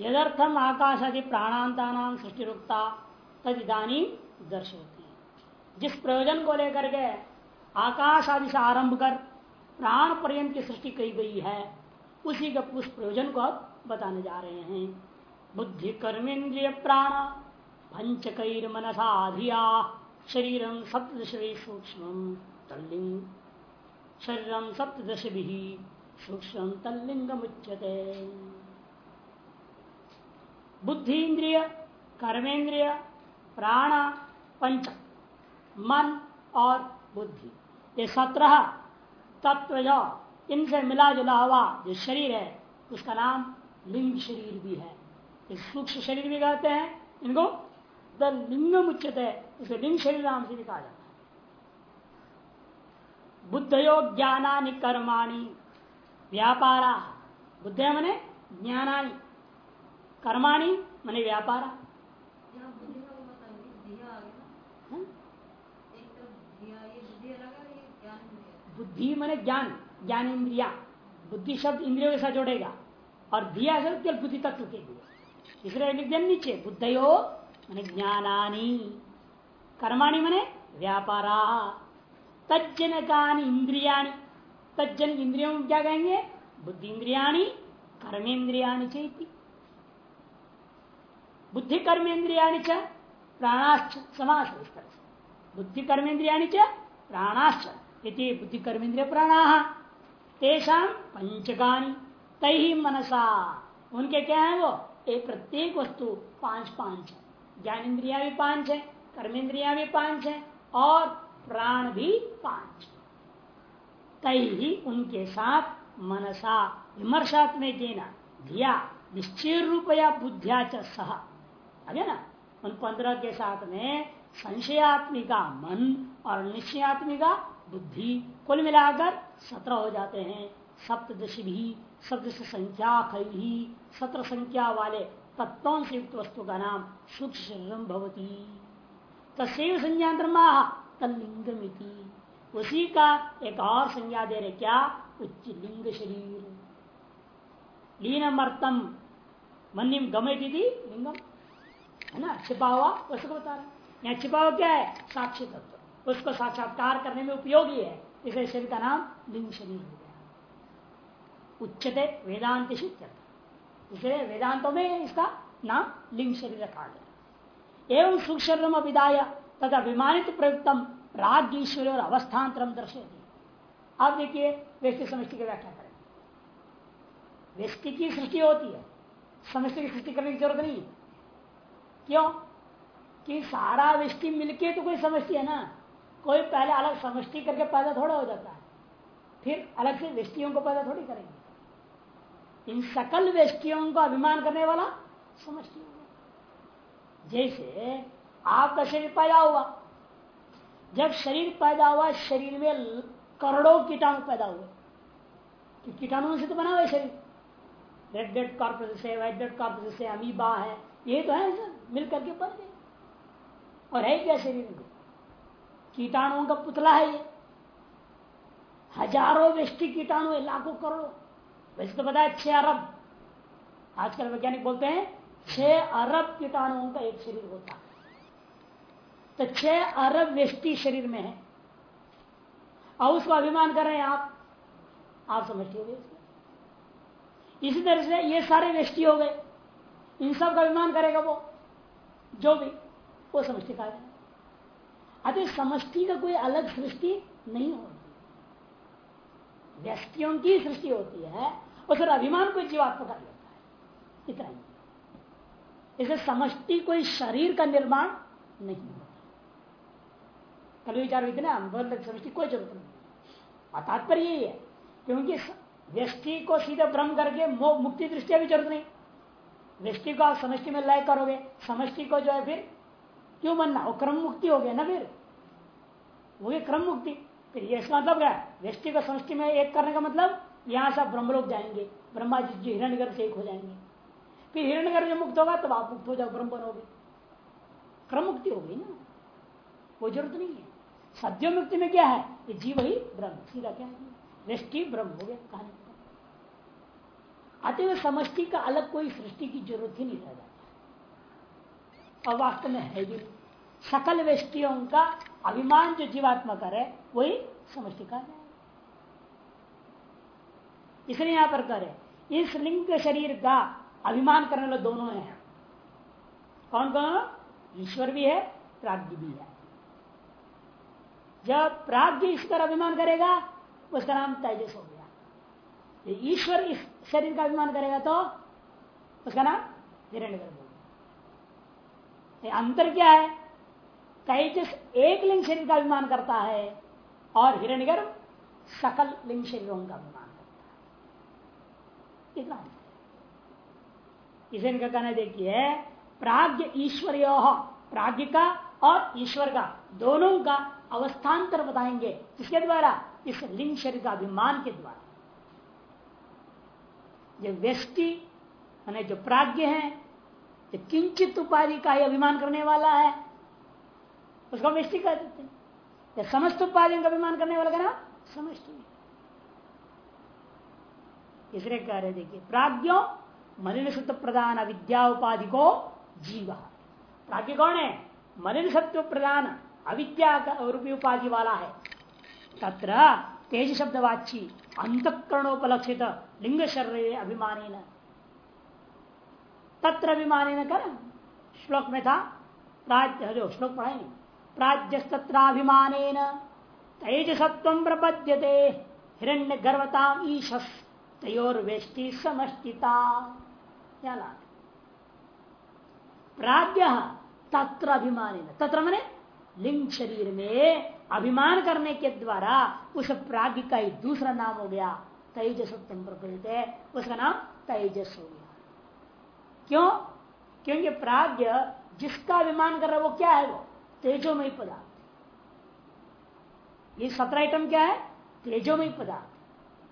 यदर्थम आकाश आदि प्राणांता नाम सृष्टि रुकता तद इधानी दर्शवती जिस प्रयोजन को लेकर के आकाश आदि से आरंभ कर प्राण पर्यंत की सृष्टि कही गई है, उसी का उस प्रयोजन को आप बताने जा रहे हैं। बुद्धि कर्मेंद्रिय प्राण पंचकैर मनसाधिया शरीरम सप्तश सूक्ष्म तल्लिंग शरीरम सप्तश भी सूक्ष्म तल्लिंग मुच्यते बुद्धि इंद्रिय कर्मेंद्रिय, प्राण, पंच, मन और बुद्धि। ये सत्रह तत्व जो इनसे मिला जुला हुआ जो शरीर है, उसका नाम लिंग शरीर भी है। सूक्ष्म शरीर भी कहते हैं, इनको द लिंग उच्चत है उसे लिंग शरीर नाम से भी कहा जाता है। बुद्धयो ज्ञानानि कर्माणि, व्यापारा। बुद्ध मने ज्ञानानि। कर्माणि, मने व्यापारा। बुद्धि मैंने ज्ञान ज्ञान इंद्रिया। बुद्धि शब्द इंद्रियों के साथ जोड़ेगा। और दिया शब्द केवल बुद्धि तत्व के लिए। इसलिए दिया नीचे, बुद्धयो मैंने ज्ञानानी। कर्माणी मैंने व्यापारा। तज्जन का इंद्रिया तज्जन इंद्रियों क्या कहेंगे? बुद्धि इंद्रियाणी, कर्मेंद्रियाणी चेती। बुद्धि कर्मेंद्रियाणी च प्राणाश्च समास बुद्धि कर्मेंद्रियाणी च प्राणाश्च इति बुद्धि कर्मेंद्रिय प्राणा तेषा पंचकानी तही मनसा। उनके क्या है वो? एक प्रत्येक वस्तु पाँच पाँच है। ज्ञान इंद्रिया भी पाँच है कर्मेंद्रिया भी पाँच है, और प्राण भी पाँच तही उनके साथ मनसा विमर्शात्मक दिया निश्चय रूपया बुद्धिया च सह। है ना? उन पंद्रह के साथ में संशयात्मिका मन और निश्चयात्मिका बुद्धि कुल मिलाकर सत्रह हो जाते हैं। सप्तश भी सप्त संख्या ही सत्र संख्या वाले तत्वों से युक्त वस्तु का नाम सूक्ष्म शरीरम भवती। तस्व संज्ञा तलिंगमिति उसी का एक और संज्ञा दे रहे क्या? उच्च लिंग शरीर। लीनमर्तम मनिम गमे दीदी लिंगम। है ना? छिपा हुआ उसको बता रहे यहाँ छिपा हुआ क्या है? साक्षी तत्व। उसको साक्षात्कार करने में उपयोगी है। इसे शरीर का नाम लिंग शरीर हो गया। उच्चते वेदांत इसलिए वेदांतों में इसका नाम लिंग शरीर रखा गया। एवं सूक्ष्म विदाय तथा विमानित प्रयुक्तम राज्य ईश्वर और अवस्थान्तरम दर्शे आप देखिए, व्यक्ति समष्टि की व्याख्या करें। व्यक्ति की सृष्टि होती है। समष्टि की सृष्टि करने की ज़रूरत नहीं क्यों? कि सारा व्यक्ति मिलके तो कोई समष्टि है ना? कोई पहले अलग समष्टि करके पैदा थोड़ा हो जाता है। फिर अलग से व्यक्तियों को पैदा थोड़ी करेंगे। इन सकल व्यक्तियों को अभिमान करने वाला समष्टि जैसे आपका शरीर पैदा हुआ। जब शरीर पैदा हुआ, शरीर में करोड़ों कीटाणु पैदा हुए। कि कीटाणुओं से तो बना हुआ शरीर। रेड डेड कॉर्पोरेट से व्हाइट डेड कॉर्पोरेट से अमीबा है। ये तो है सर मिल करके बन गए। और है क्या शरीर में? कीटाणुओं का पुतला है ये। हज़ारों व्यष्टि कीटाणु है, लाखों करोड़ों। वैसे तो बताया छह अरब। आजकल वैज्ञानिक बोलते हैं, छह अरब कीटाणुओं का एक शरीर होता है। तो छह अरब व्यष्टि शरीर में है। और उसको अभिमान कर रहे हैं आप। आप समझते हो इसी तरह से ये सारे व्यष्टि हो गए। इन सब का अभिमान करेगा वो। जो भी, वो समष्टि का अतः समष्टि का कोई अलग सृष्टि नहीं होती। व्यस्तियों की सृष्टि होती है और फिर अभिमान कोई जीवात्मा कर लेता है। इतना ही। इसे समष्टि कोई शरीर का निर्माण नहीं होता। कल विचार थी ना समष्टि कोई ज़रूरत नहीं तात्पर्य यही है, क्योंकि व्यस्टि को सीधे भ्रम करके मुक्ति दृष्टि भी ज़रूरत नहीं। व्यक्ति को आप समष्टि में लय करोगे, समष्टि को जो है फिर क्यों बनना? वो क्रम मुक्ति हो गया ना फिर? वो ये क्रम मुक्ति। फिर ये मतलब क्या व्यक्ति को समष्टि में एक करने का मतलब यहाँ से ब्रह्मलोक जाएँगे ब्रह्मा जी जी हिरण्यगर से एक हो जाएँगे। फिर हिरण्यगर जब मुक्त होगा, तब आप मुक्त हो जाओ, ब्रह्म बनोगे। क्रम मुक्ति हो गई ना। कोई ज़रूरत नहीं है। सद्यो मुक्ति में क्या है? कि जीव ही ब्रह्म, सीधा क्या है? वृष्टि ब्रह्म हो गया, कहानी। अतः समष्टि का अलग कोई सृष्टि की ज़रूरत ही नहीं रह जाता। और वास्तव में है भी। सकल व्यष्टियों का अभिमान जो जीवात्मा कर है वही समष्टि का है इसलिए यहाँ पर करे इस लिंग शरीर का अभिमान करने वाले दोनों हैं। कौन कौन ईश्वर भी है, प्राग्ञ भी है। जब प्राग्ञ ईश्वर अभिमान करेगा, उसका नाम तेजस हो गया। ईश्वर इस शरीर का अभिमान करेगा तो उसका नाम हिरण्य गर्भ अंतर क्या है? तेजस एक लिंग शरीर का अभिमान करता है और हिरण्यगर्भ सकल लिंग शरीरों का अभिमान करता है। इतना इसे इनका कहना देखिए, प्राग्ञ ईश्वर प्राग्ञ का और ईश्वर का दोनों का अवस्थान्तर बताएँगे। किसके द्वारा? इस लिंग शरीर का अभिमान के द्वारा। जो व्यक्ति मैंने जो प्राज्ञ है, जो किंचित उपाधि का ही अभिमान करने वाला है, उसको व्यक्ति कह देते हैं। समस्त उपाधियों का अभिमान करने वाला का नाम इसलिए कह रहे देखिए, प्राज्ञो मलिन सत्व प्रधान अविद्या उपाधि को जीव। प्राज्ञ कौन है? मलिन सत्व प्रधान अविद्या रूपी उपाधि वाला है। तत्र तेज शब्दवाची अंतकरणोपलक्षित लिंग शरीर अभिमान तत्र अभिमान कर, श्लोक में था प्राज्य जो श्लोक पढ़ाए प्राज्यस्तत्राभिमान तेज सत्व प्रपद्यते हिरण्य गर्भता ईशस तयोर वेष्टि समष्टिता प्राज्ञ तत्र अभिमान तत्र मैंने लिंग शरीर में अभिमान करने के द्वारा उस प्राग्ञ का ही दूसरा नाम हो गया तेजस है। उसका नाम तेजस हो। गया क्यों? क्योंकि प्राग्ञ जिसका अभिमान कर रहा है वो क्या है वो? तेजोमयी पदार्थ ये सत्रह आइटम क्या है? तेजोमयी पदार्थ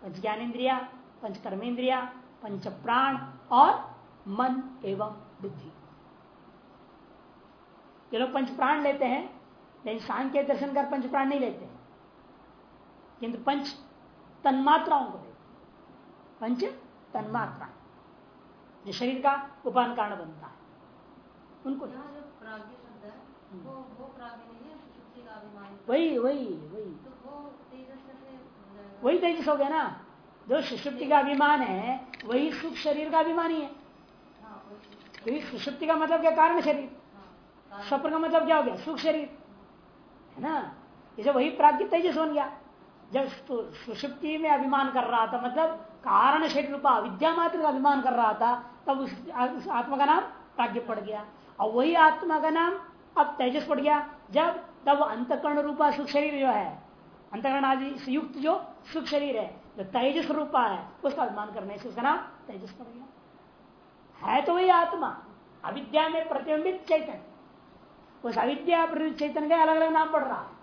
पंच ज्ञानेन्द्रिया पंच कर्मेंद्रिया पंच प्राण और मन एवं बुद्धि। ये लोग पंच प्राण लेते हैं, लेकिन सांख्य दर्शन कर पंच प्राण नहीं लेते। किंतु पंच तन्मात्राओं को पंच तन्मात्रा। जो शरीर का उपान कारण बनता है। उनको हम्म। वही वही वही। तो वही तेजस हो गया ना। जो सुषुप्ति का अभिमान है वही सुख शरीर का अभिमान ही है। हाँ, क्योंकि सुषुप्ति का मतलब क्या? कारण शरीर। हाँ, स्वप्न का मतलब क्या हो गया? सुख शरीर। है ना? इसे वही प्राग्ञ तेजस बन गया। जब सुषुप्ति में अभिमान कर रहा था मतलब कारण शरीर रूपा विद्या मात्र का अभिमान कर रहा था तब उस, उस आत्मा का नाम प्राग्ञ पड़ गया। और वही आत्मा का नाम अब तेजस पड़ गया। जब तब अंतकरण रूपा सुख शरीर जो है अंतकरण आदि युक्त जो सुख शरीर है जो तेजस रूपा है उसका अभिमान करने से उसका नाम तेजस पड़ गया। है तो वही आत्मा अविद्या में प्रतिबिंबित चैतन्य। उस अविद्या चेतन का अलग अलग नाम पड़ रहा है।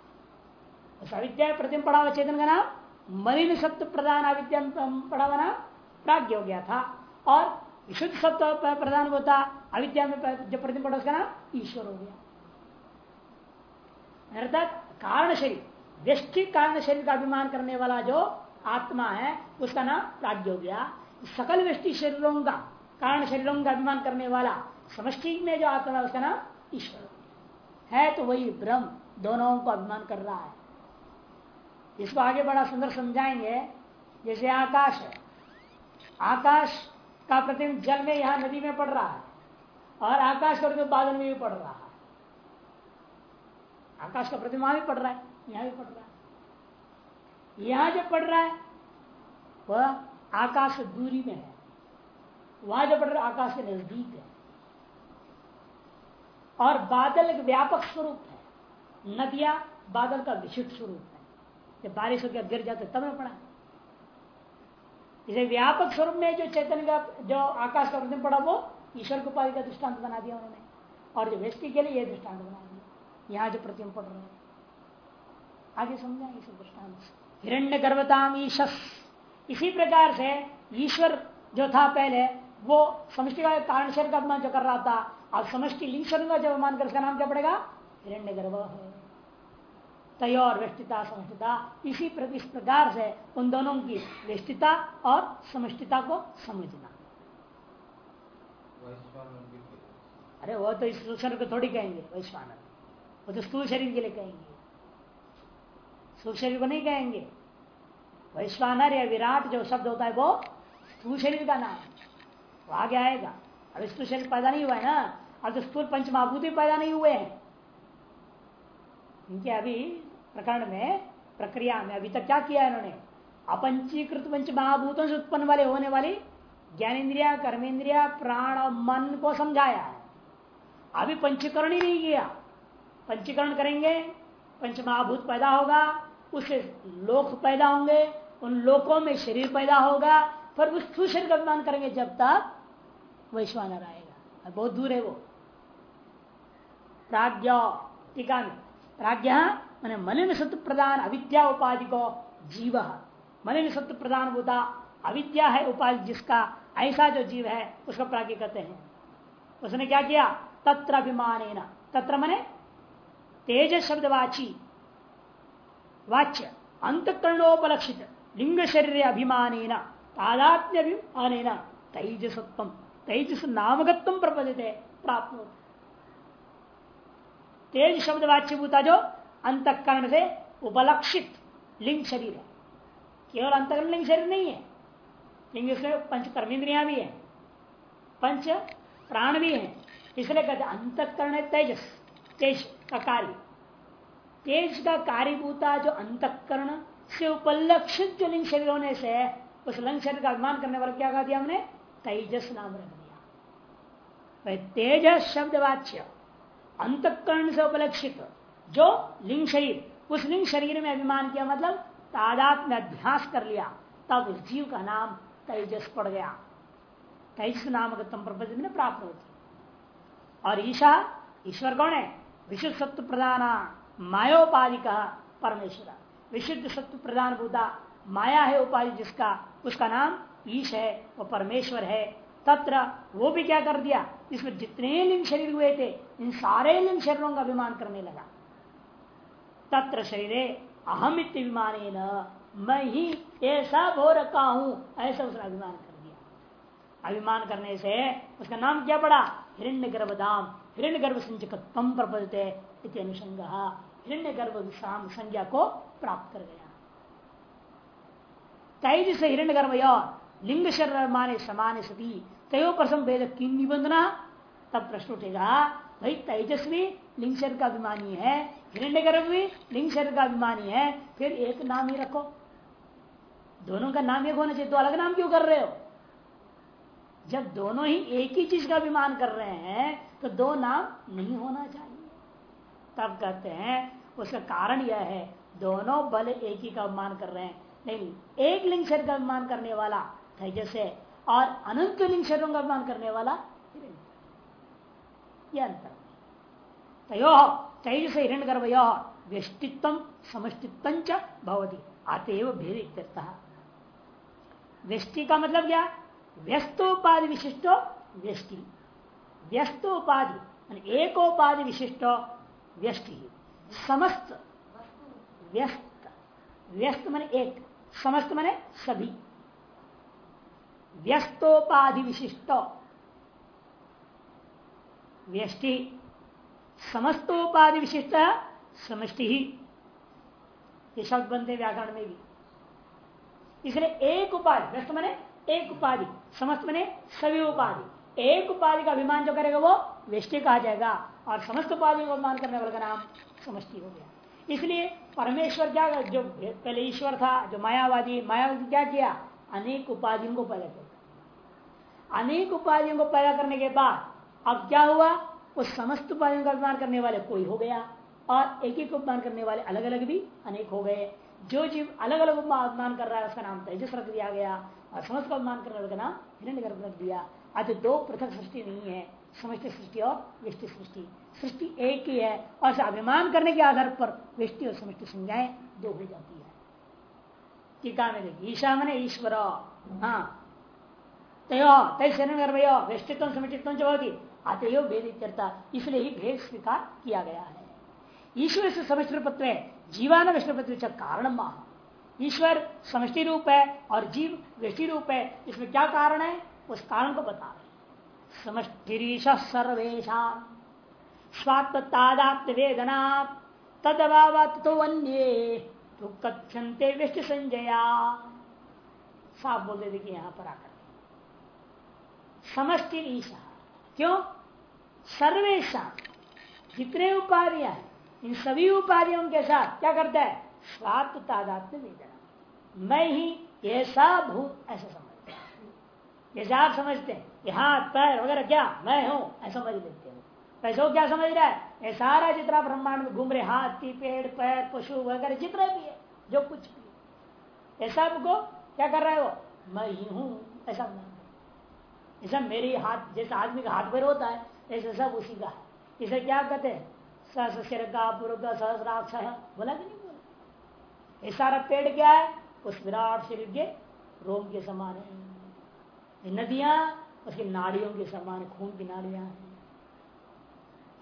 उस अविद्या प्रतिम पड़ा हुआ चेतन का नाम मलिन सत्य प्रधान अविद्या पड़ा हुआ नाम प्राग्ञ हो गया था। और विशुद्ध सत्य प्रधान होता अविद्या में जो प्रतिम पड़ा उसका नाम ईश्वर हो गया। अर्थात कारण शरीर व्यष्टि कारण शरीर का अभिमान करने वाला जो आत्मा है, उसका नाम प्राग्ञ हो गया सकल व्यष्टि शरीरों का, कारण शरीरों का अभिमान करने वाला, समष्टि में जो आत्मा है, उसका नाम ईश्वर है तो वही ब्रह्म, दोनों को अभिमान कर रहा है। इसको आगे बड़ा सुंदर समझाएँगे। जैसे आकाश है। आकाश का प्रतिबिंब जल में यहाँ नदी में पड़ रहा है और आकाश का प्रतिबिंब बादल में भी पड़ रहा है। आकाश का प्रतिबिंब भी पड़ रहा है, यहाँ भी पड़ रहा है। यहाँ जो पड़ रहा है, वह आकाश दूरी में है। वहाँ जो पड़ रहा है, आकाश के नज़दीक है। और बादल एक व्यापक स्वरूप है। नदियाँ बादल का विशुद्ध स्वरूप है। जब बारिश होकर गिर जाते तब में पड़ा। इसे व्यापक स्वरूप में जो चैतन्य का, जो आकाश का प्रतिम पड़ा, वो ईश्वर को उपाधि का दृष्टांत बना दिया उन्होंने। और जो व्यक्ति के लिए यह दृष्टांत बना दिया। यहाँ जो प्रतिम पड़ रहे हैं। आगे समझाएँगे इस दृष्टांत हिरण्य गर्भताम ईशस। इसी प्रकार से ईश्वर जो था पहले, वो समष्टि का कारण शरीर का जो कर रहा था, अब समष्टि लिंग का जब मान कर, उसका नाम क्या पड़ेगा? हिरण्य गर्भ है। तय और व्यष्टिता समष्टिता। इसी इस प्रकार से उन दोनों की व्यष्टिता और समष्टिता को समझना। अरे वो तो इस शरीर को थोड़ी कहेंगे वैश्वानर वो तो स्थूल शरीर के लिए कहेंगे। स्थूल शरीर को नहीं कहेंगे। वैश्वानर या विराट जो शब्द होता है वो स्थूल शरीर का नाम है। वो आगे आएगा। अब स्थूल शरीर पैदा नहीं हुआ है ना? अब तो स्थूल पंच महाभूत भी पैदा नहीं हुए हैं। इनके अभी प्रकरण में, प्रक्रिया में, अभी तक क्या किया है इन्होंने? अपंचीकृत पंच महाभूतों से उत्पन्न वाले, होने वाली ज्ञानेन्द्रिया कर्मेंद्रिया प्राण और मन को समझाया है। अभी पंचीकरण ही नहीं किया। पंचीकरण करेंगे, पंच महाभूत पैदा होगा उससे लोक पैदा होंगे, उन लोकों में शरीर पैदा होगा पर उस शरीर का अभिमान करेंगे, जब तक वैश्वानर आएगा। बहुत दूर है वो। प्राज्ञ, टीका में। प्राज्ञ मैंने मलिन सत्य प्रदान अविद्या उपाधि को जीव मलिन सत्य प्रदान होता अविद्या है, उपाधि जिसका ऐसा जो जीव है, उसको प्राज्ञ कहते हैं। उसने क्या किया? तत्र अभिमान तत्र मने तेज शब्दवाची। वाच्य। अंतकरणोपलक्षित। लिंग शरीर अभिमान तादात्म्य अभिमान तेजसत्व। तेजस नामकत्व प्रपदित प्राप्त तेज शब्द वाच्यभूता जो अंतकरण से उपलक्षित लिंग शरीर है। केवल अंतकरण लिंग शरीर नहीं है। लिंग से पंच कर्मेंद्रिया भी है। पंच प्राण भी है। इसलिए कहते अंतकरण है तेजस, तेज का कार्य। तेज का कार्यभूता जो अंतकरण से उपलक्षित जो लिंग शरीर होने से उस लिंग शरीर का अभिमान करने वाला क्या कहा दिया हमने? तेजस नाम रख दिया। तेजस शब्द वाच्य अंतकरण से उपलक्षित जो लिंग शरीर, उस लिंग शरीर में अभिमान किया मतलब तादात में अभ्यास कर लिया, तब उस जीव का नाम तेजस पड़ गया। तेजस नामक प्रपंच में प्राप्त होती और ईशा, ईश्वर कौन है? विशुद्ध सत्व प्रधान मायोपाधि का परमेश्वर। विशुद्ध सत्व प्रधान बुद्धा, माया है उपाधि जिसका, उसका नाम ईश है, वो परमेश्वर है। तत्र वो भी क्या कर दिया? इसमें जितने लिंग शरीर हुए थे, इन सारे लिंग शरीरों का अभिमान करने लगा। तत्र शरीर अहम इतमान मैं ही ऐसा हो रखा हूँ। ऐसा उसने अभिमान कर दिया। अभिमान करने से उसका नाम क्या पड़ा? हिरण्य गर्भधाम हिरण्य गर्भ संचकत्म प्रपदते अनुसंग हिरण्य गर्भ विश्राम संज्ञा को प्राप्त कर गया। तेज से हिरण्य गर्भ लिंग शरीर माने समान सती। तय प्रसंग भेद किन निबंधना तब प्रश्न उठेगा भाई तेजस्वी लिंग शरीर का अभिमानी है हिरण्य गर्भ भी लिंग शरीर का अभिमानी है, फिर एक नाम ही रखो। दोनों का नाम एक होना चाहिए तो अलग नाम क्यों कर रहे हो? जब दोनों ही एक ही चीज़ का अभिमान कर रहे हैं तो दो नाम नहीं होना चाहिए। तब कहते हैं, उसका कारण यह है, दोनों बल एक ही का अभिमान कर रहे हैं। नहीं, एक लिंग शरीर का अभिमान करने वाला तेजस है, और अनंत लिंग शरीरों का अभिमान करने वाला यह अंतर। तयो तेज से हिरण गर्भ व्यष्टित्व, समष्टित्व भवती। आतेव भेद व्यष्टि का मतलब क्या? व्यस्तोपाधि विशिष्ट व्यष्टि। व्यस्तोपाधि एकोपाधि विशिष्ट व्यष्टि। समस्त। व्यस्त। व्यस्त मन एक। समस्त मने सभी। व्यस्तोपाधि विशिष्ट। व्यष्टि, समस्तोपाधि विशिष्ट समष्टि ही। ये शब्द बनते व्याकरण में भी। इसलिए एक उपाधि व्यस्त मने एक उपाधि समस्त मने सभी उपाधि। एक उपाधि का अभिमान जो करेगा वो व्यष्टि कहा जाएगा और समस्त उपाधि का अभिमान करने वाले का नाम समष्टि हो गया। इसलिए परमेश्वर क्या जो पहले ईश्वर था, जो मायावादी मायावादी क्या किया? अनेक उपाधियों को पैदा किया अनेक उपाधियों को पैदा करने के बाद अब क्या हुआ? उस समस्त उपाधियों का अभिमान करने वाले कोई हो गया और एक एक उपमान करने वाले अलग अलग भी अनेक हो गए। जो जीव अलग अलग अपमान कर रहा है, उसका नाम तेजस रख दिया गया और समस्त का अपमान करने वाले का नाम हिरण्य गर्भ रख दिया। आज दो पृथक सृष्टि नहीं है समष्टि सृष्टि और विष्टि सृष्टि। सृष्टि एक ही है और अभिमान करने के आधार पर विष्टि और समष्टि संज्ञाएँ दो हो जाती है। टीका में देखिए ईशा मैंने ईश्वर। हाँ। तयो तय शरण व्यष्टित्व समितित्व जो होगी अतयो भेद इसलिए ही भेद स्वीकार किया गया है। ईश्वर से समष्टिपत्व जीवान विष्णुपत्व कारण माह ईश्वर समष्टि रूप है और जीव वृष्टि रूप है, इसमें क्या कारण है? उस कारण को बता रहे समष्टिरीश सर्वेशा स्वात्म तादात्म वेदना तदभावत तो अन्य कथ्यंते विष्ट संजया। साफ़ बोल दे, देखिए यहाँ पर आकर। समष्टि ईशा क्यों? सर्वेशा जितने उपाधियाँ इन सभी उपाधियों के साथ क्या करता है? स्वात्म तादात्म वेदना मैं ही ऐसा भूत, ऐसा समझते हैं। जैसे आप समझते हैं कि हाथ, पैर वगैरह क्या? मैं हूँ, ऐसा समझ लेते हो। ऐसा क्या समझ रहा है? ये सारा जितना ब्रह्मांड में घूम रहे हाथी, पेड़, पैर, पशु वगैरह, जितना भी है, जो कुछ भी है। सबको क्या कर रहा है वो? मैं ही हूँ, ऐसा ऐसा मेरे हाथ, जैसे आदमी का हाथ पैर होता है ऐसे सब उसी का। है इसे क्या कहते हैं? सहस्र का पूर्व का सहस्राक्ष बोला कि नहीं बोला? ये सारा पेड़ क्या है? उस विराट शरीर के रोम के समान है। नदियाँ, उसकी नाड़ियों के समान, खून की नाड़ियाँ हैं।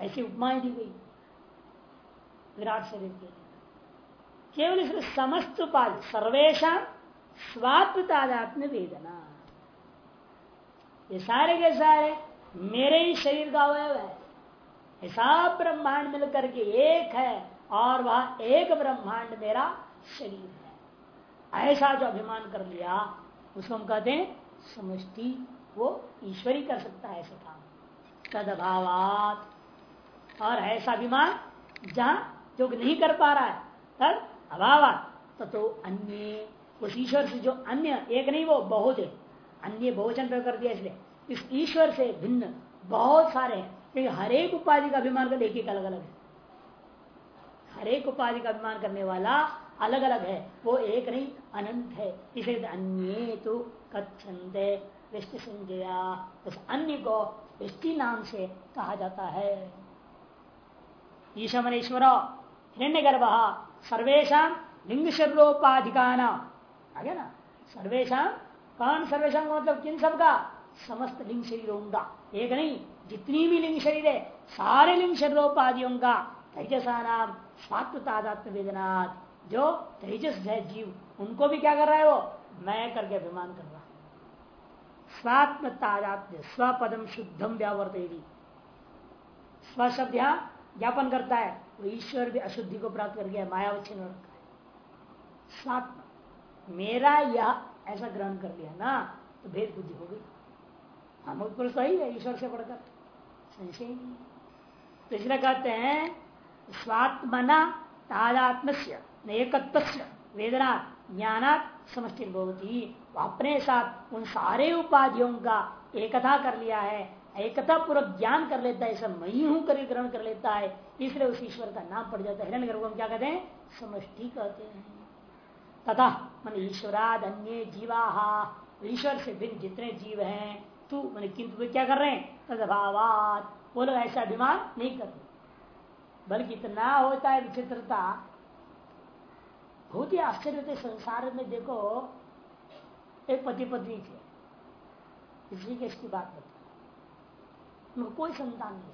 ऐसी उपमाएँ दी गई। विराट शरीर के। केवल इसमें समस्त उपाधि सर्वेशा स्वात्म वेदना। ये सारे के सारे मेरे ही शरीर का अवयव है। ऐसा ब्रह्मांड मिल करके एक है और वह एक ब्रह्मांड मेरा शरीर है। ऐसा जो अभिमान कर लिया, उसको हम कहते हैं समष्टि वो ईश्वरी कर सकता है ऐसे काम। तद अभावात और ऐसा अभिमान जहाँ जो नहीं कर पा रहा है, तद अभावात। तो अन्य। उस ईश्वर से जो अन्य, एक नहीं, वो बहुत है। अन्य बहुवचन पर कर दिया इसलिए। इस ईश्वर से भिन्न बहुत सारे हैं। क्योंकि हरेक उपाधि का अभिमान कर एक एक अलग अलग है हरेक उपाधि का अभिमान करने वाला अलग अलग है। वो एक नहीं, अनंत है। इसे अन्य तो कथनते वृष्टि संजया उस अन्य को वृष्टि नाम से कहा जाता है। ईश्वर ईश्वर हिरण्य गर्भ सर्वेशा लिंग शरीरोपाधिका नाम आगे ना? सर्वेशा कौन सर्वेशा मतलब? किन सबका समस्त लिंग शरीरों का। एक नहीं, जितनी भी लिंग शरीर है, सारे लिंग शरीरोपाधियों का। तेजसा नाम स्वात्म तादात्म वेदना जो तेजस है जीव, उनको भी क्या कर रहा है वो? मैं करके अभिमान कर रहा स्वात्म तादात्म्य स्वपदम शुद्धम व्यावर्त स्व शब्द यहाँ ज्ञापन करता है, वो ईश्वर भी अशुद्धि को प्राप्त कर गया मायावच्छिन्न रखा है। स्वात्म, मेरा यह ऐसा ग्रहण कर लिया ना तो भेद बुद्धि हो गई। हम पुरुष सही है, ईश्वर से बढ़कर। संशय नहीं तो इसलिए कहते हैं, स्वात्मना तादात्म से एकत्व वेदना ज्ञानात समष्टि भवती। अपने साथ उन सारे उपाधियों का एकता कर लिया है एकता पूर्वक ज्ञान कर लेता है ऐसा मैं हूँ कर ग्रहण कर लेता है, इसलिए उस ईश्वर का नाम पड़ जाता है। हिरण गर्भ क्या कहते हैं? समष्टि कहते हैं। तथा मन ईश्वराद अन्य जीवा, ईश्वर से भिन्न जितने जीव हैं तू मैंने किंतु वे क्या कर रहे हैं? तदभावात। वो लोग ऐसा अभिमान नहीं करते बल्कि इतना होता है विचित्रता। बहुत ही आश्चर्य होते संसार में, देखो, एक पति पत्नी थे इसलिए के इसकी बात बता उनको कोई संतान नहीं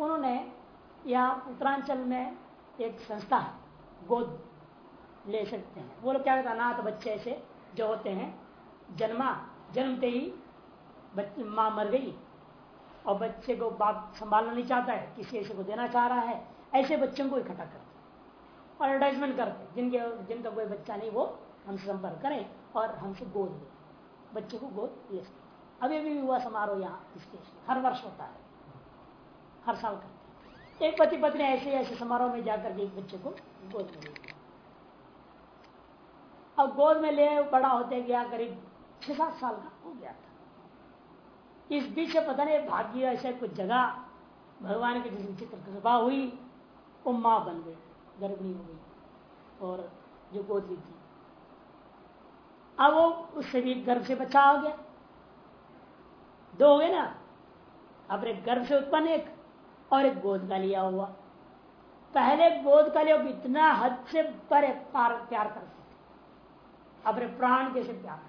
उन्होंने यहाँ उत्तरांचल में एक संस्था, गोद, ले सकते हैं। वो लोग क्या कहते अनाथ बच्चे ऐसे जो होते हैं, जन्मा, जन्मते ही बच्चे, माँ मर गई, और बच्चे को बाप संभालना नहीं चाहता है, किसी ऐसे को देना चाह रहा है, ऐसे बच्चों को इकट्ठा करते और एडवर्टाइजमेंट करते जिनके जिनका कोई बच्चा नहीं, वो हमसे संपर्क करें और हमसे गोद ले। बच्चे को गोद ले सकते अभी भी हुआ समारोह यहाँ स्टेज हर वर्ष होता है। हर साल करते एक पति पत्नी ऐसे ऐसे समारोह में जाकर के एक बच्चे को गोद में अब गोद में ले बड़ा होते गया, करीब छह सात साल का हो गया था। इस बीच पता नहीं, भाग्य ऐसे कुछ जगह भगवान की जिस चित्र कृपा हुई वो माँ बन गई गर्भिणी हो गई, और जो गोद ली थी। अब वो उससे भी गर्भ से बच्चा हो गया। दो हो गए ना? अपने गर्भ से उत्पन्न एक, और एक गोद का लिया हुआ। पहले गोद का लिया इतना हद से परे पार प्यार कर सकते अपने प्राण जैसे प्यार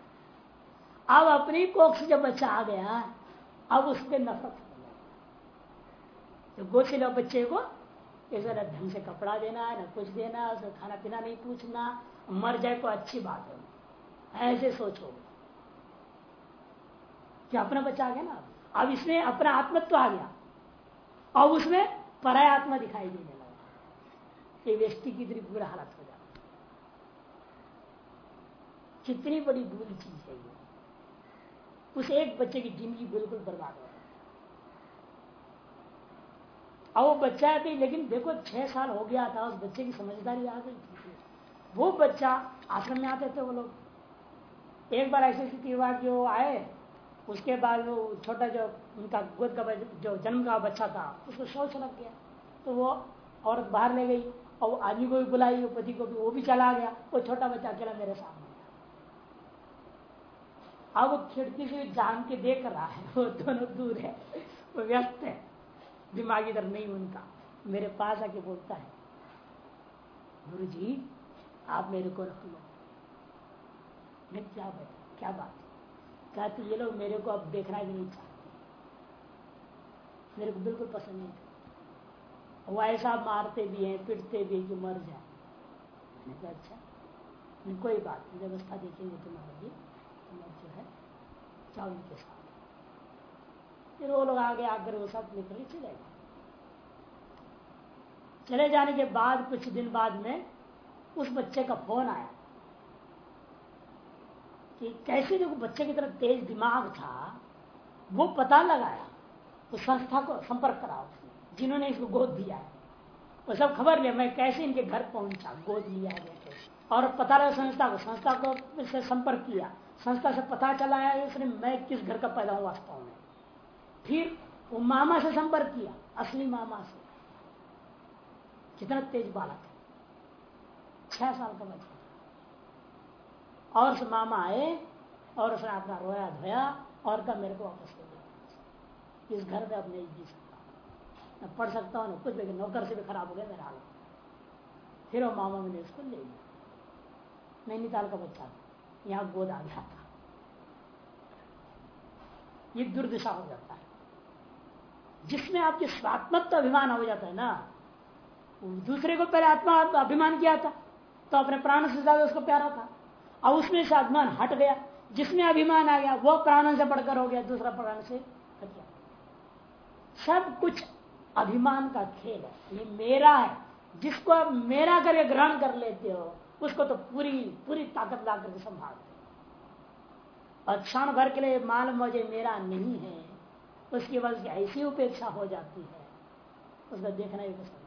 अब अपनी कोख से जब बच्चा आ गया अब उस पर नफरत तो गोद लो बच्चे को ऐसा न ढंग से कपड़ा देना है, न कुछ देना उसे खाना पीना नहीं पूछना, मर जाए तो अच्छी बात है। ऐसे सोचो। क्या अपना बच्चा आ गया ना, अब इसमें अपना आत्मत्व आ गया। और उसमें पराय आत्मा दिखाई देने लगा। ये व्यक्ति की तरह बुरा हालत हो जाता कितनी बड़ी बुरी चीज़ है ये। उस एक बच्चे की ज़िंदगी बिल्कुल बर्बाद हो और वो बच्चा भी, लेकिन देखो, छह साल हो गया था, उस बच्चे की समझदारी आ गई थी। वो बच्चा आश्रम में आते थे वो लोग। एक बार ऐसी स्थिति हुआ कि वो आए, उसके बाद वो छोटा जो उनका गोद का जो जन्म का बच्चा था, उसको शौच लग गया। तो वो औरत बाहर ले गई, और आदमी को भी बुलाई पति को भी, वो भी चला गया। वो छोटा बच्चा अकेला मेरे सामने। अब खिड़की से जान के देख रहा है, वो दोनों दूर है, वो व्यस्त है, दिमाग इधर नहीं उनका, मेरे पास आके बोलता है, गुरु जी, आप मेरे को रख लो। मैं क्या बैठा क्या बात कहते, ये लोग मेरे को अब देखना भी नहीं चाहते। मेरे को बिल्कुल पसंद नहीं वो ऐसा मारते भी हैं, पिटते भी कि मर जाए। मैंने कहा अच्छा कोई बात नहीं, व्यवस्था देखेंगे तुम्हारे तुम जो है जाओ साथ फिर वो लोग आगे आकर वो सब निकल, चले गए। चले जाने के बाद, कुछ दिन बाद में उस बच्चे का फ़ोन आया कि कैसे देखो, बच्चे की तरफ़ तेज दिमाग था, वो पता लगाया, उस संस्था को संपर्क करा उसने, जिन्होंने इसको गोद दिया है। वो सब खबर लिया, मैं कैसे इनके घर पहुँचा, गोद लिया और पता लगा संस्था को संस्था को संपर्क किया। संस्था से पता चला है उसने मैं किस घर का पैदा हूँ वास्तव में। फिर वो मामा से संपर्क किया, असली मामा से। कितना तेज बालक है। छह साल का बच्चा और उस मामा आए और उसने अपना रोया धोया और कहा, मेरे को वापस ले दिया इस घर में अब नहीं जी सकता। न पढ़ सकता हूँ, कुछ भी, नौकर से भी खराब हो गया मेरा हाल। फिर वो मामा मैंने उसको ले लिया। नैनीताल का बच्चा था। यहाँ गोद आ गया था ये दुर्दशा हो जाता है जिसमें आपके स्वात्मत्व अभिमान हो जाता है ना दूसरे को पहले आत्मा अभिमान किया था तो अपने प्राण से ज़्यादा उसको प्यारा था और उसमें से अभिमान हट गया जिसमें अभिमान आ गया वो प्राण से बढ़कर हो गया दूसरा प्राण से हट गया सब कुछ अभिमान का खेल है ये मेरा है जिसको आप मेरा करके ग्रहण कर लेते हो उसको तो पूरी पूरी ताकत ला करके संभालते और क्षण भर के लिए माल मुझे मेरा नहीं है, उसकी वजह से ऐसी उपेक्षा हो जाती है, उसका देखना ही। पसंद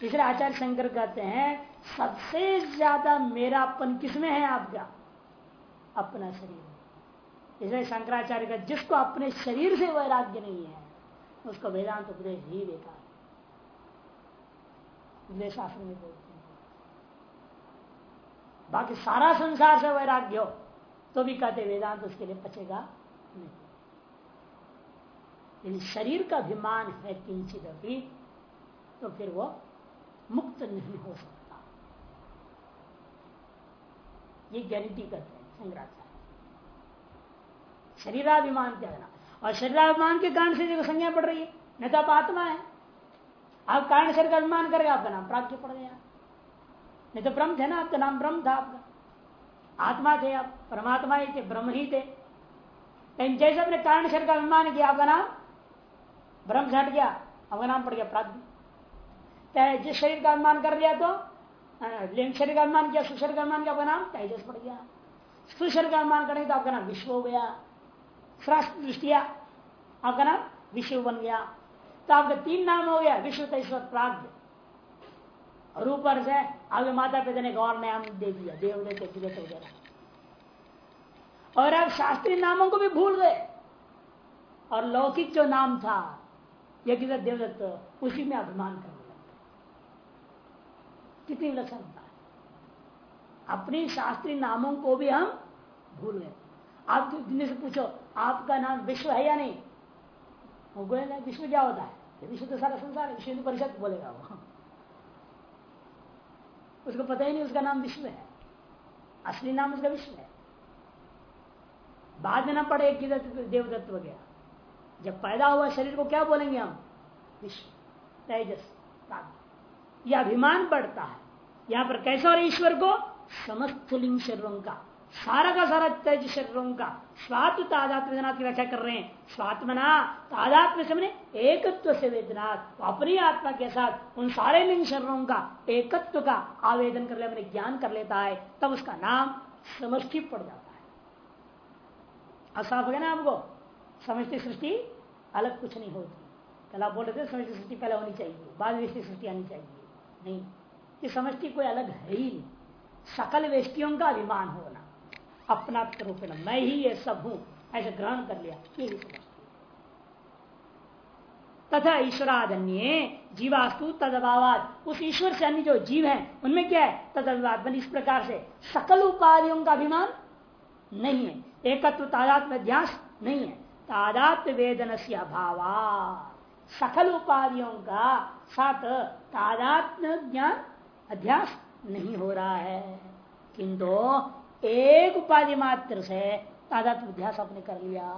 तीसरे आचार्य शंकर कहते हैं, सबसे ज़्यादा मेरा मेरापन किसमें है आपका? अपना शरीर। इसलिए शंकराचार्य का जिसको अपने शरीर से वैराग्य नहीं है, उसको वेदांत उपदेश ही बेकार शास्त्र में बोलते बाकी सारा संसार से वैराग्य हो तो भी कहते वेदांत उसके लिए पचेगा नहीं। शरीर का अभिमान है किंचित अभी तो फिर वो मुक्त नहीं हो सकता। ये गारंटी करते हैं, शंकराचार्य। शरीराभिमान त्यागना और शरीराभिमान के कारण से संज्ञा पड़ रही है नहीं तो आप आत्मा है। आप कारण शरीर का अभिमान करेगा आपका नाम प्राप्त पड़ गया। नहीं तो ब्रह्म थे ना आपका नाम, ब्रह्म था आपका। आत्मा थे आप, परमात्मा ही थे, ब्रह्म ही थे। लेकिन जैसे अपने कारण शरीर का अभिमान किया, आपका नाम? ब्रह्म से हट गया, आपका नाम पड़ गया प्राग्ञ जिस शरीर का अभिमान कर लिया तो लिंग शरीर का अभिमान किया, सुशरीर का अभिमान किया, आपका नाम तेजस पड़ गया। सुशरीर का अभिमान करेंगे तो आपका नाम विश्व हो गया। श्रेष्ठ दृष्टिया आपका नाम विश्व बन गया। तो आपका तीन नाम हो गया, विश्व तेश्वर प्राग्ञ और ऊपर से आगे माता पिता ने गौर नाम दे दिया, देव देते तिलक वगैरह और आप शास्त्रीय नामों को भी भूल गए। और लौकिक जो नाम था यज्ञ देवदत्त, उसी में अभिमान करने लगे। कितनी विलक्षणता है। अपनी शास्त्रीय नामों को भी हम भूल गए। आप जिन्हें से पूछो, आपका नाम विश्व है या नहीं? विश्व क्या होता है? विश्व तो सारा संसार विश्व परिषद बोलेगा वो। उसको पता ही नहीं उसका नाम विश्व है। असली नाम उसका विश्व है। बाद में ना पड़े कि देवदत्व गया जब पैदा हुआ शरीर को क्या बोलेंगे हम? विश्व तेजस। यह अभिमान बढ़ता है। यहाँ पर कैसे और ईश्वर को? समस्त लिंग शरीरों का। सारा का सारा तेज शरीरों का स्वात्म तादात्म वेदना की व्याख्या कर रहे हैं। स्वात्मना तादात्म से मैंने एकत्व से वेदना अपनी आत्मा के साथ उन सारे लिंग शरीरों का एकत्व का आवेदन कर ले मैंने ज्ञान कर लेता है, तब उसका नाम समष्टि पड़ जाता है। असाफ हो गया ना आपको समष्टि सृष्टि अलग कुछ नहीं होती। कल आप बोल रहे थे समष्टि सृष्टि पहले होनी चाहिए, बाद व्यष्टि सृष्टि आनी चाहिए। नहीं, ये समष्टि कोई अलग है ही सकल वेष्टियों का अभिमान होना। अपना रूप में ही ये सब हूँ। ऐसे ग्रहण कर लिया। ये भी समझती तथा ईश्वराधन्य जीवास्तु तद अभावाद उस ईश्वर से अन्य जो जीव है, उनमें क्या है? तद अभाव इस प्रकार से। सकल उपाधियों का अभिमान नहीं है। एकत्व तादात्म ध्यास नहीं है। तादात्म वेदन से अभाव सकल उपाधियों का साथ तादात्म ज्ञान अध्यास नहीं हो रहा है। किंतु एक उपाधि मात्र से तादात्म अध्यास आपने कर लिया।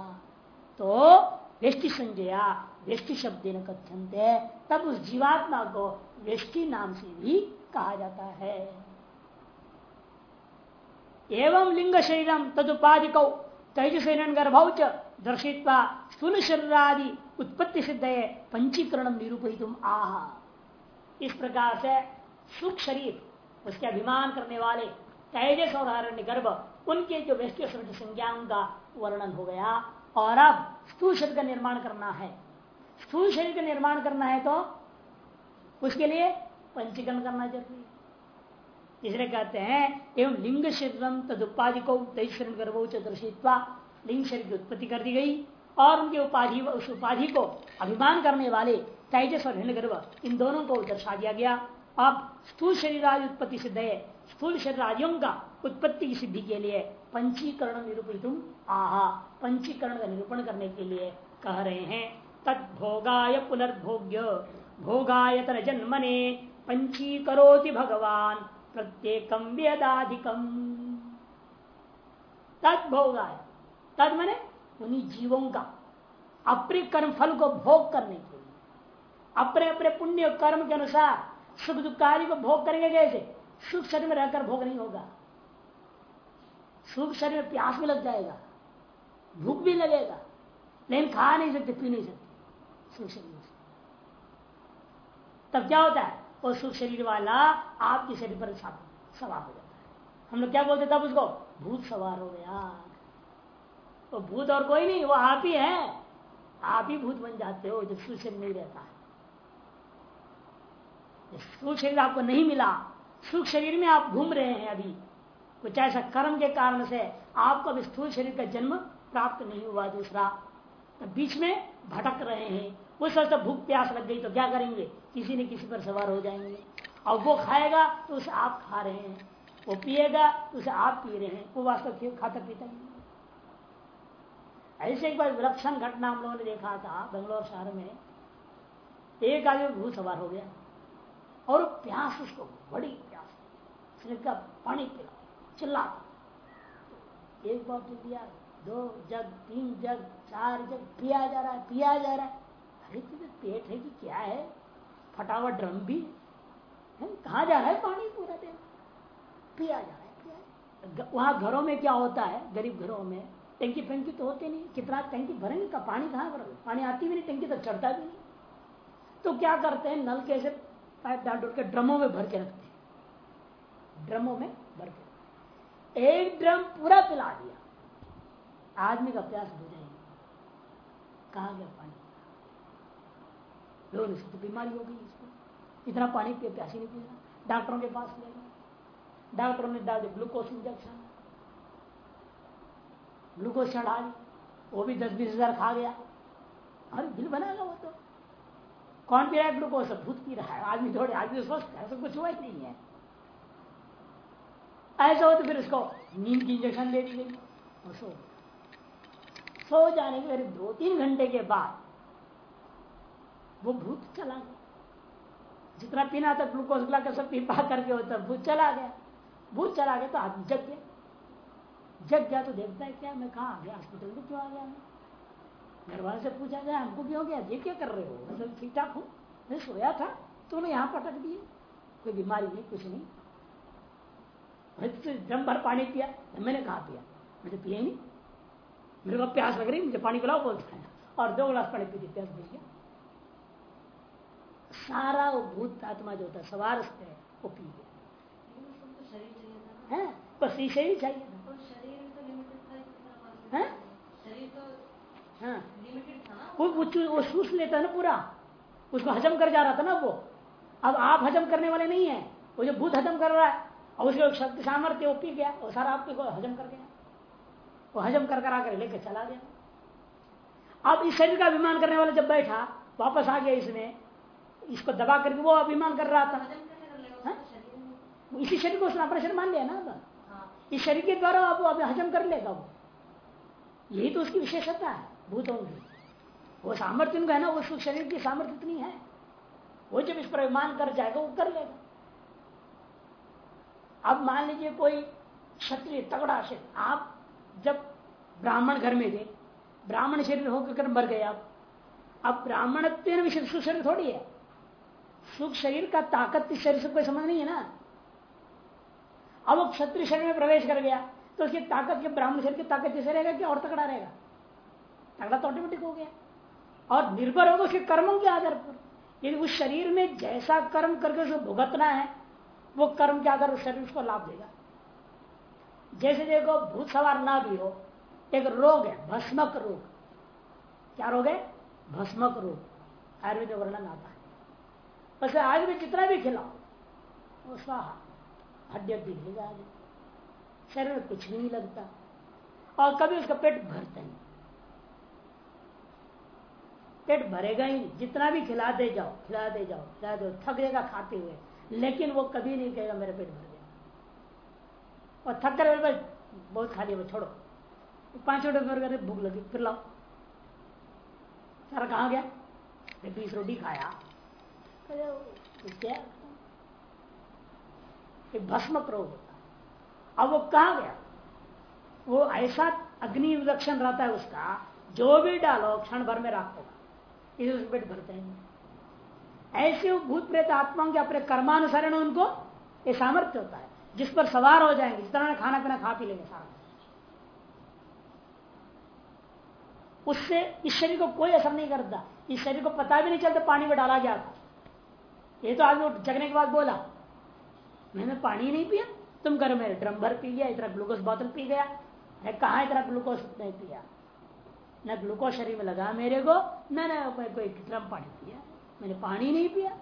तो व्यष्टि संजया व्यष्टि शब्द कथ्यंते तब उस जीवात्मा को व्यष्टि नाम से भी कहा जाता है। एवं लिंग शरीरम तदुपाधिक तेज शरीर गर्भ दर्शित्वा स्थूल शरीर आदि उत्पत्ति सिद्ध है पंचीकरण निरूपित आह। इस प्रकार से सुख शरीर, उसके अभिमान करने वाले तेजस और हरण्य गर्भ, उनके जो व्यक्ति संज्ञाओं का वर्णन हो गया। और अब स्थूल शरीर का निर्माण करना है। स्थूल शरीर का निर्माण करना है तो उसके लिए पंचीकरण करना ज़रूरी है। इसलिए कहते हैं, एवं लिंग शरीरम तदुपाधि को तेज शरीर गर्भोचदर्शित्वा लिंग शरीर की उत्पत्ति कर दी गई। और उनके उपाधि, उस उपाधि को अभिमान करने वाले तेजस और हिरण गर्भ इन दोनों को दर्शा दिया गया। अब स्थूल शरीर आदि उत्पत्ति सिद्ध है। स्थूल शरीर का उत्पत्ति की सिद्धि के लिए पंचीकरण निरूपित आहा। पंचीकरण का निरूपण करने के लिए कह रहे हैं तत्भोगाय पुनर्भोग्य, भोगायतन जन्मने पंचीकरोति भगवान प्रत्येकम व्यदाधिकम। तत्भोगाय तद मने उन्हीं जीवों का अपने कर्म फल को भोग करने के लिए। अपने अपने पुण्य कर्म के अनुसार सुख दुख आदि को भोग करेंगे कैसे? सुख शरीर में रहकर भोग नहीं होगा। सुख शरीर में प्यास भी लग जाएगा, भूख भी लगेगा, लेकिन खा नहीं सकते, पी नहीं सकते। सुख शरीर से तब क्या होता है? वो सुख शरीर वाला आपके शरीर पर सवार हो जाता है। हम लोग क्या बोलते तब उसको? भूत सवार हो गया। तो भूत और कोई नहीं, वो आप ही है। आप ही भूत बन जाते हो जब शरीर नहीं रहता है। सुख शरीर आपको नहीं मिला सुख शरीर में आप घूम रहे हैं अभी। कुछ ऐसा कर्म के कारण से आपको अभी स्थूल शरीर का जन्म प्राप्त नहीं हुआ दूसरा। तो बीच में भटक रहे हैं। उस वक्त भूख प्यास लग गई तो क्या करेंगे? किसी न किसी पर सवार हो जाएँगे। और वो खाएगा तो उसे आप खा रहे हैं। वो पिएगा तो उसे आप पी रहे हैं। वो वास्तव खाता पीता नहीं ऐसे एक बार विलक्षण घटना हम लोगों ने देखा था बेंगलोर शहर में। एक आदमी भूत सवार हो गया। और प्यास उसको बड़ी उसने पानी पिला, चिल्ला। एक बार दिया दो जग, तीन जग, चार जग, पिया जा रहा है, पिया जा रहा है। अरे तुझे पेट है कि क्या है? फटा हुआ ड्रम भी। है, कहा जा रहा है पानी पूरा दिन? पिया जा रहा है वहाँ घरों में क्या होता है? गरीब घरों में। टंकी फेंकी तो होते नहीं। कितना टंकी भरेंगे का पानी कहाँ भरोगे? पानी आती भी नहीं, टंकी तो चढ़ता भी नहीं। तो क्या करते हैं? नल कैसे पाइप डाल डोल के ड्रमों में भर के रखते ड्रमों में भर के एक ड्रम पूरा पिला दिया। आदमी का प्यास बुझाएँगे कहा गया पानी? लोग तो बीमारी हो गई इसको। इतना पानी पिए, प्यास ही नहीं पी रहा डॉक्टरों के पास ले गए। डॉक्टरों ने डाल दिया ग्लूकोज इंजेक्शन। ग्लूकोज चढ़ा दी वो भी दस बीस हज़ार खा गया। अरे दिल बनाएगा वो तो। कौन पी रहा है ग्लूकोज? भूत पी रहा है। आदमी थोड़े, आदमी स्वस्थ है ऐसा कुछ हुआ ही नहीं है। ऐसा हो तो फिर उसको नींद की इंजेक्शन दे दी गई और सो। सो जाने के फिर दो तीन घंटे के बाद वो भूत चला गया। जितना पीना था, ग्लूकोज गिला कर सब पी पा करके होता भूत चला गया। भूत चला गया तो आदमी जग गया। जग गया तो देखता है, क्या मैं कहा आ गया? हॉस्पिटल में क्यों आ गया घर वाले से पूछा, जाए, हमको क्यों गया? ये क्या कर रहे हो? मतलब ठीक ठाक हूँ। मैं सोया था तो मैं यहाँ पटक दिए। कोई बीमारी नहीं, कुछ नहीं। ड्रम भर पानी पिया मैंने कहा पिया। मुझे पिए नहीं। मेरे को प्यास लग रही मुझे पानी पिलाओ बोलता है और दो गिलास पानी पी प्यास बुझ गया। सारा वो भूत आत्मा जो होता सवार है वो पी गया। है बस इसे ही चाहिए था। हाँ? वो वो सूस लेता है ना पूरा। उसको हजम कर जा रहा था ना वो। अब आप हजम करने वाले नहीं है। वो जो भूत हजम कर रहा है और उसके शक्ति सामर्थ्य वो पी गया वो सारा आपके को हजम कर गया। वो हजम कर कर आकर लेकर चला गया। अब इस शरीर का अभिमान करने वाला जब बैठा वापस आ गया इसमें इसको दबा करके वो अभिमान कर रहा था। हाँ? इसी शरीर को उसने अपना शरीर मान लिया ना अब। हाँ। इस शरीर के द्वारा अब हजम कर लेगा वो। यही तो उसकी विशेषता है भूतों की वो सामर्थ्य उनका है ना उस शरीर की सामर्थ्य इतनी है। वो जब इस पर अभिमान कर जाएगा वो कर लेगा। अब मान लीजिए कोई क्षत्रिय तगड़ा शरीर आप जब ब्राह्मण घर में थे, ब्राह्मण शरीर होकर मर गए आप, अब ब्राह्मण सुख शरीर थोड़ी है। सुख शरीर का ताकत इस शरीर से कोई समझ नहीं है ना? अब वो क्षत्रिय शरीर में प्रवेश कर गया तो उसकी ताकत के ब्राह्मण शरीर की ताकत जैसे रहेगा कि और तगड़ा रहेगा? तगड़ा तो ऑटोमेटिक हो गया। और निर्भर होगा उसके कर्मों के आधार पर। यदि उस शरीर में जैसा कर्म करके उसे भुगतना है वो कर्म के आधार उस शरीर उसको लाभ देगा। जैसे देखो भूत सवार ना भी हो, एक रोग है, भस्मक रोग। क्या रोग है? भस्मक रोग। आयुर्वेद वर्णन आता है। वैसे आज भी जितना भी खिलाओ, वो स्वाहा हड्डी हड्डी आगे शरीर में कुछ भी नहीं लगता। और कभी उसका पेट भरता नहीं। पेट भरेगा ही नहीं। जितना भी खिला दे जाओ खिला दे जाओ खिला दे थक जाएगा खाते हुए। लेकिन वो कभी नहीं कहेगा, मेरा पेट भर गया। और थक कर बहुत खा लिया छोड़ो। पाँच मिनट भूख लगी, फिर लाओ। सारा कहा गया? बीस रोटी खाया। क्या? भस्म क्रोध होता अब वो कहा गया? वो ऐसा अग्नि विलक्षण रहता है उसका, जो भी डालो, क्षण भर में राख होगा। इसे पेट भरते हैं। ऐसे भूत प्रेत आत्माओं के अपने कर्मानुसारण उनको, ये सामर्थ्य होता है। जिस पर सवार हो जाएँगे, जिस तरह खाना पीना खा पी लेंगे सारा। उससे इस शरीर को कोई असर नहीं करता। इस शरीर को पता भी नहीं चलता पानी में डाला गया था। ये तो आदमी जगने के बाद बोला, मैंने पानी नहीं पिया, तुम घर में ड्रम भर पी गया, इतना ग्लूकोज बोतल पी गया। कहा इतना ग्लूकोज नहीं पिया? न ग्लूकोज शरीर में लगा मेरे को, न कोई ड्रम पानी पिया। मैंने पानी नहीं पिया।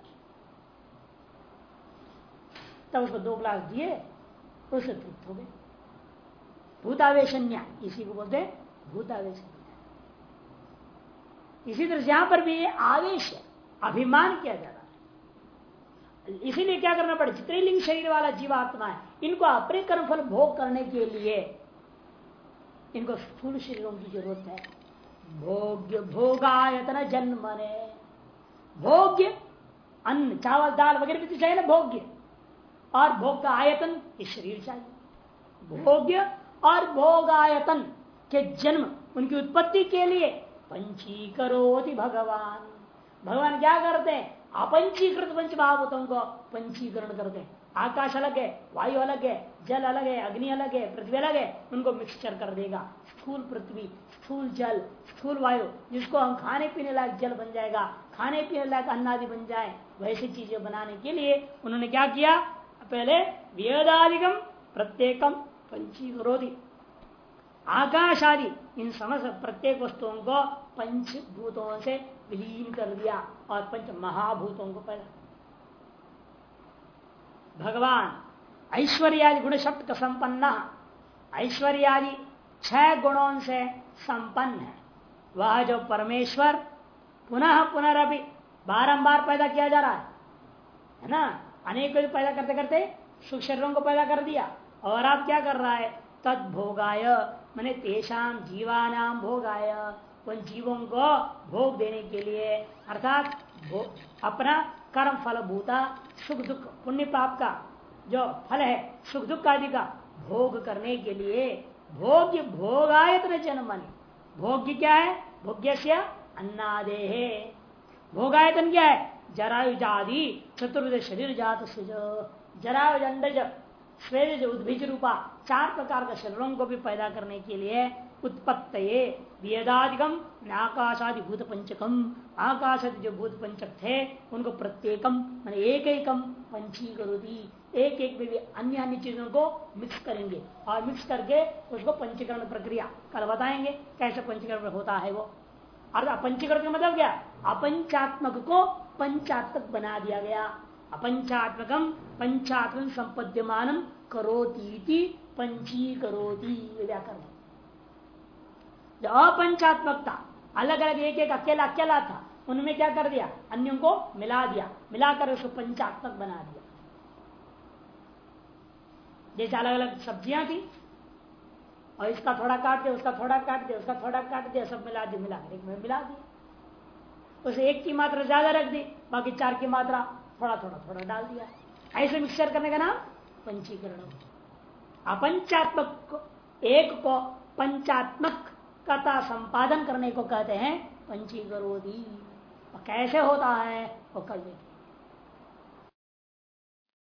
तब उसको दो ग्लास दिए उससे तृप्त हो गए। भूतावेश इसी को बोलते भूतावेश इसी तरह यहाँ पर भी आवेश है, अभिमान किया जा रहा है। इसीलिए क्या करना पड़े, जितने लिंग शरीर वाला जीवात्मा है, इनको अपने कर्म फल भोग करने के लिए इनको स्थूल शरीरों की ज़रूरत है। भोग्य भोगायतन जन्म ने भोग्य, अन्न, चावल, दाल वगैरह भी तो चाहिए ना, भोग्य। और भोग का आयतन ये शरीर चाहिए। भोग्य और भोगायतन के जन्म, उनकी उत्पत्ति के लिए पंचीकरोति भगवान। भगवान क्या करते हैं? अपंचीकृत पंच महाभूतों को पंचीकरण करते हैं। आकाश अलग है, वायु अलग है, जल अलग है, अग्नि अलग है, पृथ्वी अलग है, उनको मिक्सचर कर देगा। स्थूल पृथ्वी, स्थूल जल, स्थूल वायु, जिसको हम खाने पीने लायक जल बन जाएगा। खाने पीने लायक अन्नादि बन जाए, वैसी चीज़ें बनाने के लिए उन्होंने क्या किया? पहले वेदादिगम प्रत्येकम पंचीकरोधी आकाश आदि, इन समस्त प्रत्येक वस्तुओं को पंचभूतों से विलीन कर दिया और पंच महाभूतों को पैदा भगवान, ऐश्वर्यादि गुण शब्द का संपन्न। ऐश्वर्यादि छह गुणों से संपन्न है। वह जो परमेश्वर पुनः पुनरअपि बारंबार पैदा किया जा रहा है। है ना? अनेक पैदा करते करते सुख शरीरों को पैदा कर दिया। और आप क्या कर रहा है? तद भोगाय मैंने तेषाम जीवानाम भोगाय। उन जीवों को भोग देने के लिए, अर्थात अपना कर्म फल भूता सुख दुख, पुण्य पाप का जो फल है, सुख दुख आदि का भोग करने के लिए भोग्य भोगायतन जन्म भोग्य क्या है? भोग्य से अन्नादे है भोगायतन क्या है? जरायुजादि चतुर्थ शरीर जात जरायुज अंडज स्वेज उद्भिज रूपा। चार प्रकार का शरीरों को भी पैदा करने के लिए उत्पत्त वेदादिगम आकाशादि भूत पंचकम आकाश जो भूत पंचक थे, उनको प्रत्येकम, मान एक एकम पंचीकरोती। एक एक में भी अन्य अन्य चीज़ों को मिक्स करेंगे। और मिक्स करके उसको पंचीकरण प्रक्रिया। कल बताएँगे कैसे पंचीकरण होता है वो। और पंचीकरण का मतलब क्या? अपंचात्मक को पंचात्मक बना दिया गया। अपंचात्मकम पंचात्मक संपद्यमान करोती पंचीकरोती व्याकरण। जो अपंचात्मक था अलग अलग एक एक अकेला अकेला था, उनमें क्या कर दिया? अन्यों को मिला दिया। मिलाकर उसको पंचात्मक बना दिया। जैसे अलग अलग सब्ज़ियाँ थी और इसका थोड़ा काट दिया उसका थोड़ा काट दिया उसका थोड़ा काट दिया सब मिला दिया मिला एक में मिला दिया उसे एक की मात्रा ज़्यादा रख दी, बाकी चार की मात्रा थोड़ा थोड़ा थोड़ा डाल दिया। ऐसे मिक्सर करने का नाम पंचीकरण। अपंचात्मक को, एक को पंचात्मक कथा संपादन करने को कहते हैं पंचीकरोधी। कैसे होता है, वो कल देखिए